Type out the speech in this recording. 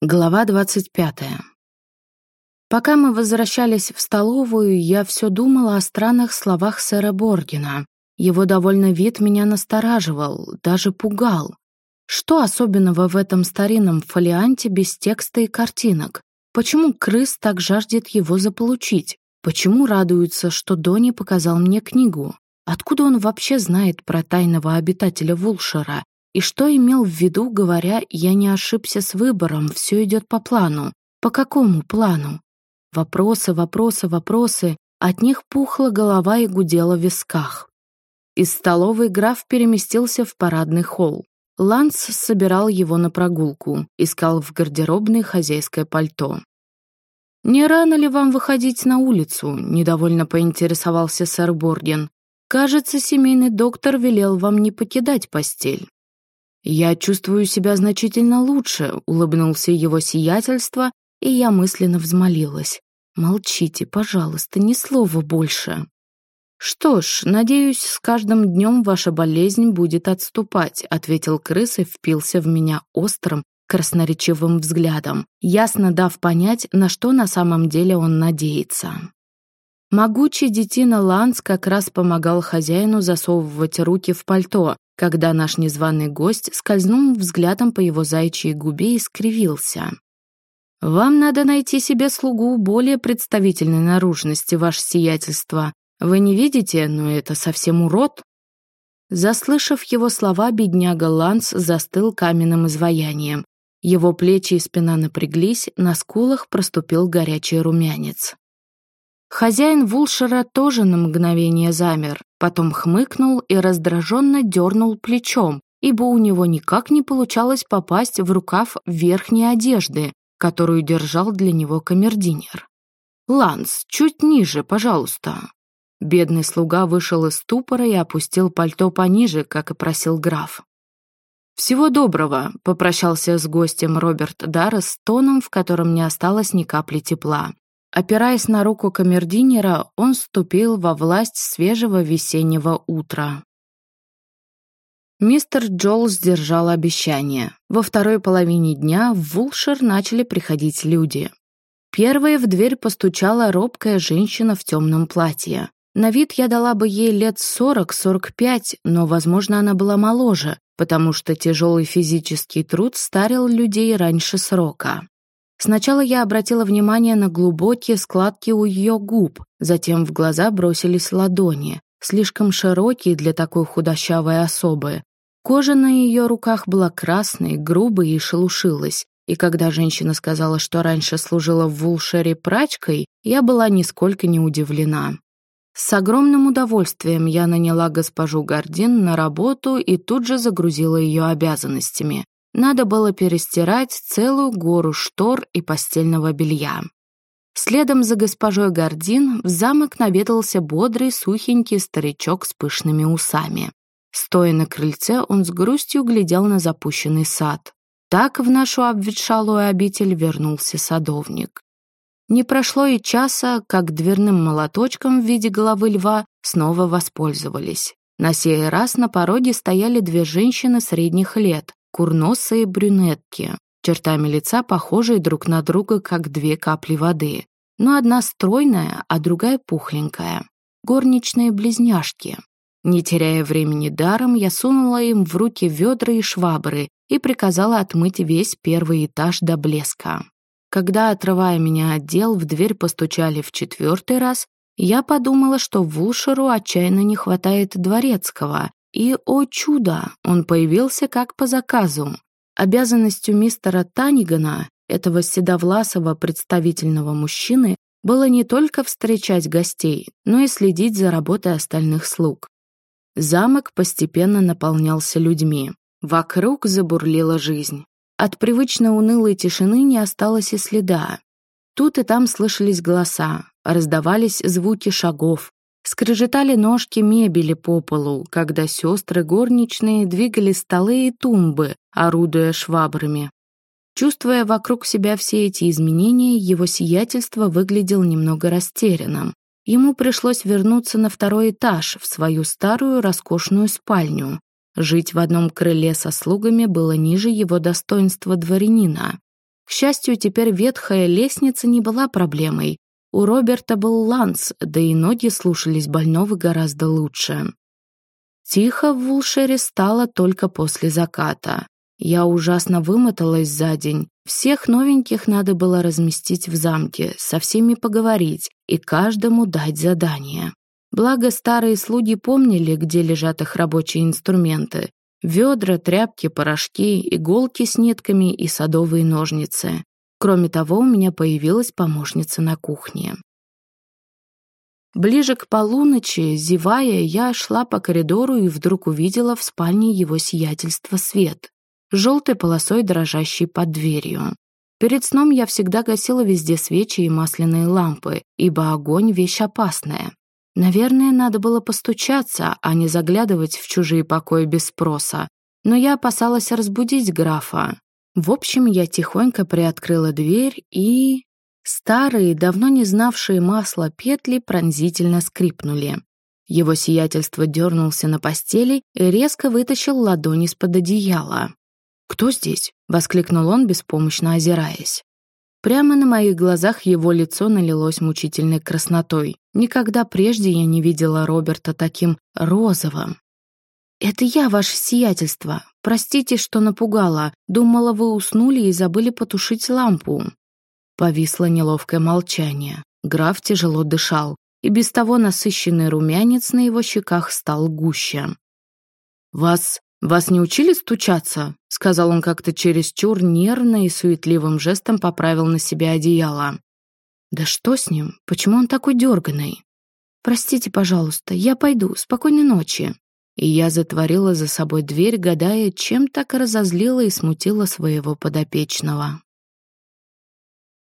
Глава 25. Пока мы возвращались в столовую, я все думала о странных словах сэра Боргина. Его довольно вид меня настораживал, даже пугал. Что особенного в этом старинном фолианте без текста и картинок? Почему крыс так жаждет его заполучить? Почему радуется, что Дони показал мне книгу? Откуда он вообще знает про тайного обитателя Вулшера? И что имел в виду, говоря, я не ошибся с выбором, все идет по плану? По какому плану? Вопросы, вопросы, вопросы. От них пухла голова и гудела в висках. Из столовой граф переместился в парадный холл. Ланс собирал его на прогулку, искал в гардеробной хозяйское пальто. «Не рано ли вам выходить на улицу?» — недовольно поинтересовался сэр Борген. «Кажется, семейный доктор велел вам не покидать постель». «Я чувствую себя значительно лучше», — улыбнулся его сиятельство, и я мысленно взмолилась. «Молчите, пожалуйста, ни слова больше». «Что ж, надеюсь, с каждым днем ваша болезнь будет отступать», ответил крыс и впился в меня острым, красноречивым взглядом, ясно дав понять, на что на самом деле он надеется. Могучий детина Ланс как раз помогал хозяину засовывать руки в пальто, когда наш незваный гость скользнул взглядом по его зайчьей губе и скривился. «Вам надо найти себе слугу более представительной наружности, ваше сиятельство. Вы не видите, но это совсем урод». Заслышав его слова, бедняга Ланс застыл каменным изваянием. Его плечи и спина напряглись, на скулах проступил горячий румянец. Хозяин Вулшера тоже на мгновение замер, потом хмыкнул и раздраженно дернул плечом, ибо у него никак не получалось попасть в рукав верхней одежды, которую держал для него камердинер. «Ланс, чуть ниже, пожалуйста». Бедный слуга вышел из ступора и опустил пальто пониже, как и просил граф. «Всего доброго», — попрощался с гостем Роберт Даррес тоном, в котором не осталось ни капли тепла. Опираясь на руку камердинера, он вступил во власть свежего весеннего утра. Мистер Джол сдержал обещание. Во второй половине дня в Вулшер начали приходить люди. Первой в дверь постучала робкая женщина в темном платье. На вид я дала бы ей лет 40-45, но, возможно, она была моложе, потому что тяжелый физический труд старил людей раньше срока. Сначала я обратила внимание на глубокие складки у ее губ, затем в глаза бросились ладони, слишком широкие для такой худощавой особы. Кожа на ее руках была красной, грубой и шелушилась, и когда женщина сказала, что раньше служила в Вулшере прачкой, я была нисколько не удивлена. С огромным удовольствием я наняла госпожу Гордин на работу и тут же загрузила ее обязанностями. Надо было перестирать целую гору штор и постельного белья. Следом за госпожой Гордин в замок наведался бодрый, сухенький старичок с пышными усами. Стоя на крыльце, он с грустью глядел на запущенный сад. Так в нашу обветшалую обитель вернулся садовник. Не прошло и часа, как дверным молоточком в виде головы льва снова воспользовались. На сей раз на пороге стояли две женщины средних лет, курносые брюнетки, чертами лица похожие друг на друга, как две капли воды. Но одна стройная, а другая пухленькая. Горничные близняшки. Не теряя времени даром, я сунула им в руки ведра и швабры и приказала отмыть весь первый этаж до блеска. Когда, отрывая меня от дел, в дверь постучали в четвертый раз, я подумала, что Вулшеру отчаянно не хватает дворецкого, и, о чудо, он появился как по заказу. Обязанностью мистера Танигана, этого седовласого представительного мужчины, было не только встречать гостей, но и следить за работой остальных слуг. Замок постепенно наполнялся людьми. Вокруг забурлила жизнь. От привычно унылой тишины не осталось и следа. Тут и там слышались голоса, раздавались звуки шагов, Скрежетали ножки мебели по полу, когда сестры горничные двигали столы и тумбы, орудуя швабрами. Чувствуя вокруг себя все эти изменения, его сиятельство выглядел немного растерянным. Ему пришлось вернуться на второй этаж, в свою старую роскошную спальню. Жить в одном крыле со слугами было ниже его достоинства дворянина. К счастью, теперь ветхая лестница не была проблемой. У Роберта был ланс, да и ноги слушались больного гораздо лучше. Тихо в Вулшере стало только после заката. Я ужасно вымоталась за день. Всех новеньких надо было разместить в замке, со всеми поговорить и каждому дать задание. Благо старые слуги помнили, где лежат их рабочие инструменты. Ведра, тряпки, порошки, иголки с нитками и садовые ножницы. Кроме того, у меня появилась помощница на кухне. Ближе к полуночи, зевая, я шла по коридору и вдруг увидела в спальне его сиятельства свет, желтой полосой дрожащий под дверью. Перед сном я всегда гасила везде свечи и масляные лампы, ибо огонь — вещь опасная. Наверное, надо было постучаться, а не заглядывать в чужие покои без спроса. Но я опасалась разбудить графа. В общем, я тихонько приоткрыла дверь и... Старые, давно не знавшие масла петли пронзительно скрипнули. Его сиятельство дернулся на постели и резко вытащил ладони из-под одеяла. «Кто здесь?» — воскликнул он, беспомощно озираясь. Прямо на моих глазах его лицо налилось мучительной краснотой. Никогда прежде я не видела Роберта таким розовым. «Это я, ваше сиятельство. Простите, что напугала. Думала, вы уснули и забыли потушить лампу». Повисло неловкое молчание. Граф тяжело дышал, и без того насыщенный румянец на его щеках стал гуще. «Вас «Вас не учили стучаться?» — сказал он как-то чересчур нервно и суетливым жестом поправил на себя одеяло. «Да что с ним? Почему он такой дерганый?» «Простите, пожалуйста, я пойду. Спокойной ночи». И я затворила за собой дверь, гадая, чем так разозлила и смутила своего подопечного.